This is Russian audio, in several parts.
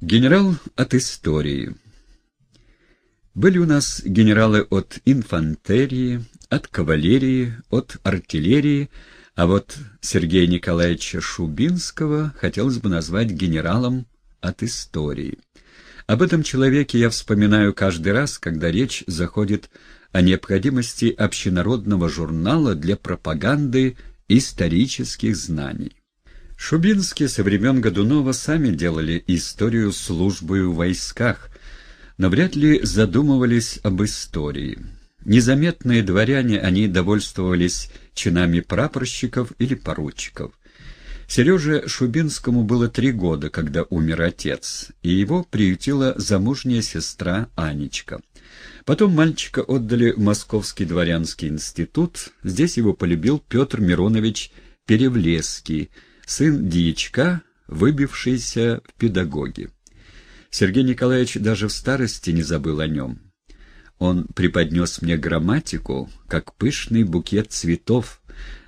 Генерал от истории. Были у нас генералы от инфантерии, от кавалерии, от артиллерии, а вот Сергея Николаевича Шубинского хотелось бы назвать генералом от истории. Об этом человеке я вспоминаю каждый раз, когда речь заходит о необходимости общенародного журнала для пропаганды исторических знаний. Шубинские со времен Годунова сами делали историю службы в войсках, но вряд ли задумывались об истории. Незаметные дворяне, они довольствовались чинами прапорщиков или поручиков. Сереже Шубинскому было три года, когда умер отец, и его приютила замужняя сестра Анечка. Потом мальчика отдали в Московский дворянский институт, здесь его полюбил Петр Миронович Перевлеский, сын дьячка, выбившийся в педагоги. Сергей Николаевич даже в старости не забыл о нем. Он преподнес мне грамматику, как пышный букет цветов.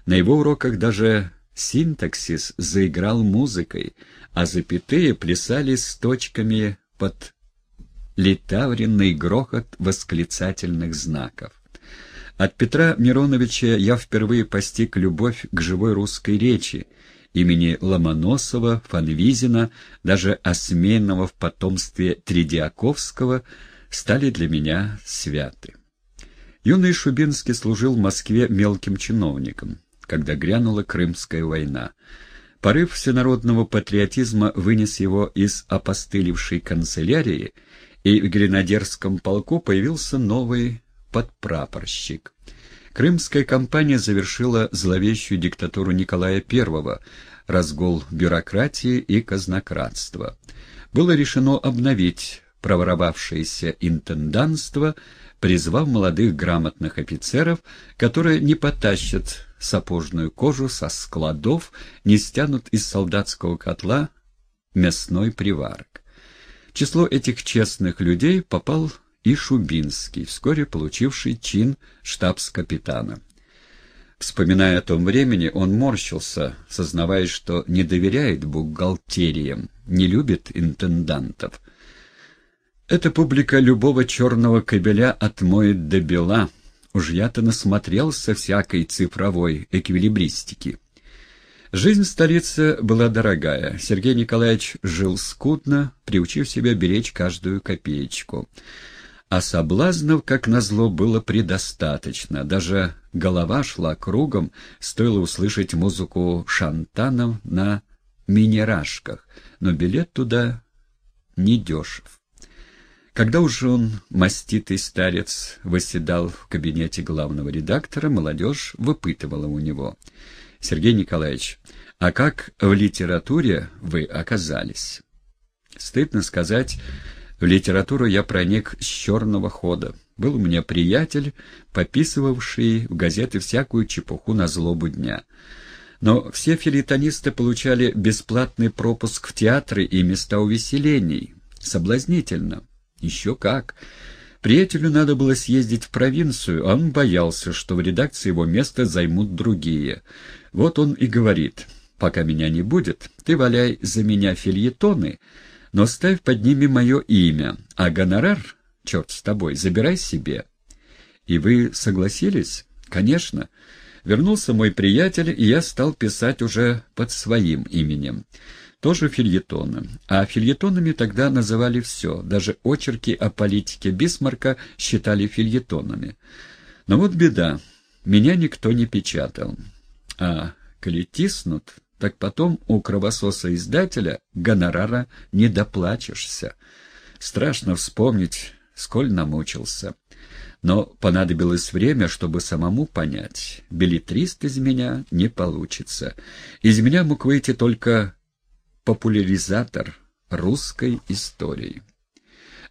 На его уроках даже синтаксис заиграл музыкой, а запятые плясали с точками под литавренный грохот восклицательных знаков. От Петра Мироновича я впервые постиг любовь к живой русской речи, имени Ломоносова, Фанвизина, даже осмеянного в потомстве Тридиаковского, стали для меня святы. Юный Шубинский служил в Москве мелким чиновником, когда грянула Крымская война. Порыв всенародного патриотизма вынес его из опостылевшей канцелярии, и в гренадерском полку появился новый подпрапорщик — Крымская кампания завершила зловещую диктатуру Николая I, разгул бюрократии и казнократства. Было решено обновить проворовавшееся интенданство, призвав молодых грамотных офицеров, которые не потащат сапожную кожу со складов, не стянут из солдатского котла мясной приварок. В число этих честных людей попал и Шубинский, вскоре получивший чин штабс-капитана. Вспоминая о том времени, он морщился, сознавая, что не доверяет бухгалтериям, не любит интендантов. Эта публика любого черного кобеля отмоет до бела. Уж я-то насмотрелся всякой цифровой эквилибристики. Жизнь в столице была дорогая. Сергей Николаевич жил скудно, приучив себя беречь каждую копеечку. А соблазнов, как назло, было предостаточно. Даже голова шла кругом, стоило услышать музыку шантанов на минерашках, но билет туда не дешев. Когда уже он, маститый старец, восседал в кабинете главного редактора, молодежь выпытывала у него. «Сергей Николаевич, а как в литературе вы оказались?» Стыдно сказать, в литературу я проник с черного хода. Был у меня приятель, пописывавший в газеты всякую чепуху на злобу дня. Но все филитонисты получали бесплатный пропуск в театры и места увеселений. Соблазнительно. Еще как. Приятелю надо было съездить в провинцию, а он боялся, что в редакции его место займут другие. Вот он и говорит, пока меня не будет, ты валяй за меня фильетоны, но ставь под ними мое имя, а гонорар, черт с тобой, забирай себе. И вы согласились? Конечно. Вернулся мой приятель, и я стал писать уже под своим именем. Тоже фильетоны. А фильетонами тогда называли все, даже очерки о политике Бисмарка считали фильетонами. Но вот беда, меня никто не печатал. А коли тиснут, так потом у кровососа-издателя гонорара не доплачешься. Страшно вспомнить, сколь намучился. Но понадобилось время, чтобы самому понять. Билетрист из меня не получится. Из меня мог выйти только популяризатор русской истории.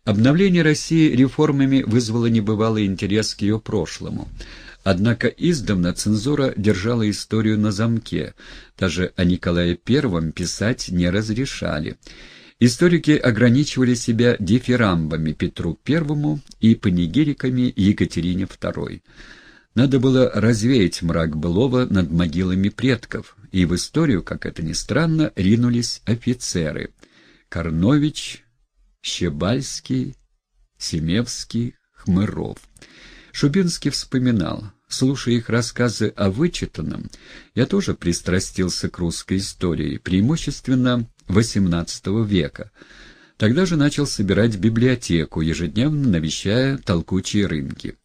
Обновление России реформами вызвало небывалый интерес к ее прошлому. Однако издавна цензура держала историю на замке, даже о Николае I писать не разрешали. Историки ограничивали себя дифирамбами Петру I и панигириками Екатерине II. Надо было развеять мрак былого над могилами предков, и в историю, как это ни странно, ринулись офицеры. Корнович, Щебальский, Семевский, Хмыров. Шубинский вспоминал, слушая их рассказы о вычитанном, я тоже пристрастился к русской истории, преимущественно XVIII века. Тогда же начал собирать библиотеку, ежедневно навещая толкучие рынки.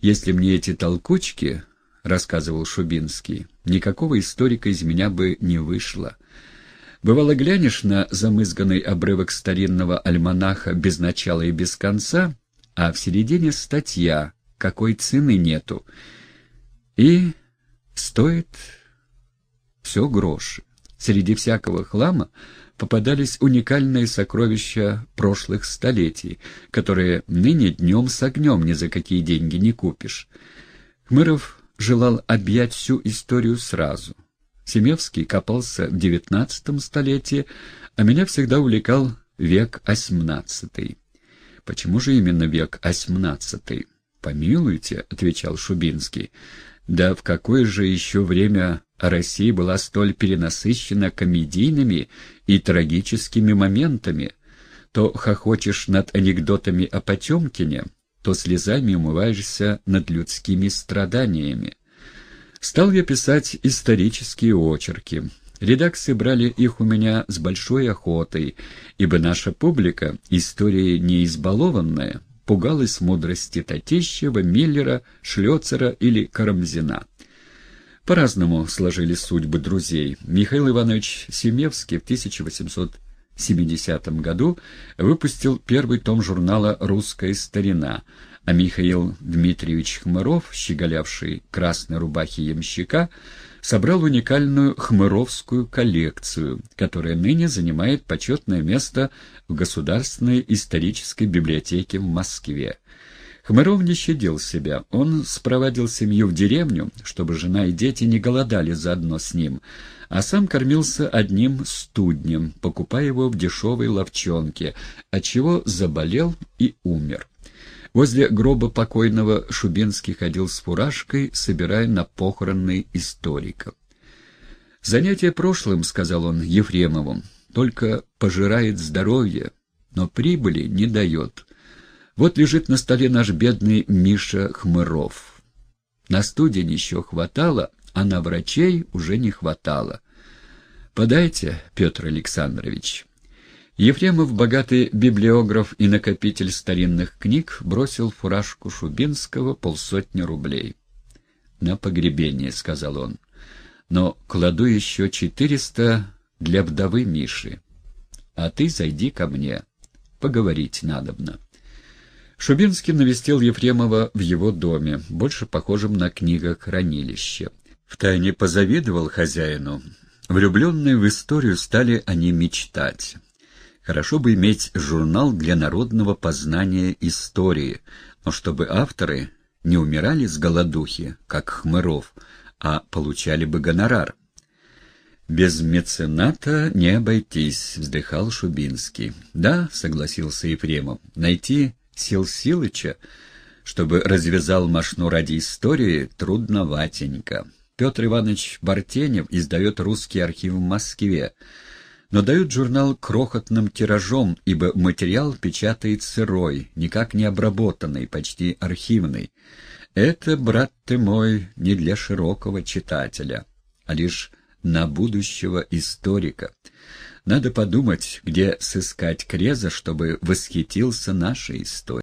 Если мне эти толкучки, — рассказывал Шубинский, — никакого историка из меня бы не вышло. Бывало, глянешь на замызганный обрывок старинного альманаха без начала и без конца, а в середине статья какой цены нету. И стоит все гроши. Среди всякого хлама попадались уникальные сокровища прошлых столетий, которые ныне днем с огнем ни за какие деньги не купишь. Хмыров желал объять всю историю сразу. Семевский копался в девятнадцатом столетии, а меня всегда увлекал век осьмнадцатый. Почему же именно век осьмнадцатый? «Помилуйте», — отвечал Шубинский, — «да в какое же еще время Россия была столь перенасыщена комедийными и трагическими моментами? То хохочешь над анекдотами о Потемкине, то слезами умываешься над людскими страданиями». Стал я писать исторические очерки. Редакции брали их у меня с большой охотой, ибо наша публика, история не избалованная, пугалась мудрости Татищева, Миллера, Шлёцера или Карамзина. По-разному сложились судьбы друзей. Михаил Иванович Семевский в 1870 году выпустил первый том журнала «Русская старина», а Михаил Дмитриевич Хмыров, щеголявший красной рубахи ямщика, собрал уникальную хмыровскую коллекцию, которая ныне занимает почетное место в Государственной исторической библиотеке в Москве. Хмыров не щадил себя. Он спровадил семью в деревню, чтобы жена и дети не голодали заодно с ним, а сам кормился одним студнем, покупая его в дешевой ловчонке, отчего заболел и умер. Возле гроба покойного Шубинский ходил с фуражкой, собирая на похороны историков. «Занятие прошлым», — сказал он Ефремову, — «только пожирает здоровье, но прибыли не дает. Вот лежит на столе наш бедный Миша Хмыров. На студень еще хватало, а на врачей уже не хватало. Подайте, Петр Александрович». Ефремов, богатый библиограф и накопитель старинных книг, бросил фуражку Шубинского полсотни рублей. «На погребение», — сказал он. «Но кладу еще четыреста для вдовы Миши. А ты зайди ко мне. Поговорить надобно». Шубинский навестил Ефремова в его доме, больше похожем на книгохранилище. Втайне позавидовал хозяину. Влюбленные в историю стали они мечтать. Хорошо бы иметь журнал для народного познания истории, но чтобы авторы не умирали с голодухи, как Хмыров, а получали бы гонорар. «Без мецената не обойтись», — вздыхал Шубинский. «Да», — согласился Ефремов, — «найти Сил Силыча, чтобы развязал машну ради истории, трудноватенько. Петр Иванович Бартенев издает русский архив в Москве, но дают журнал крохотным тиражом, ибо материал печатает сырой, никак не обработанный, почти архивный. Это, брат ты мой, не для широкого читателя, а лишь на будущего историка. Надо подумать, где сыскать Креза, чтобы восхитился нашей историей.